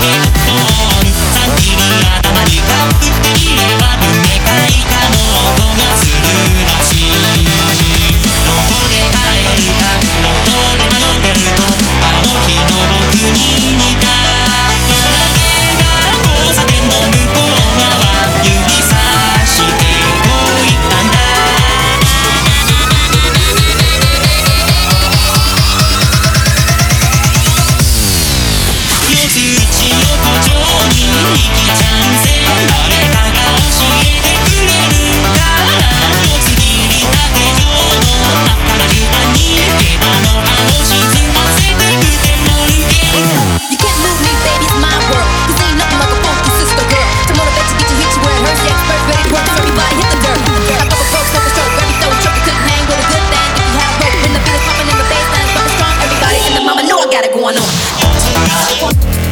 oh What?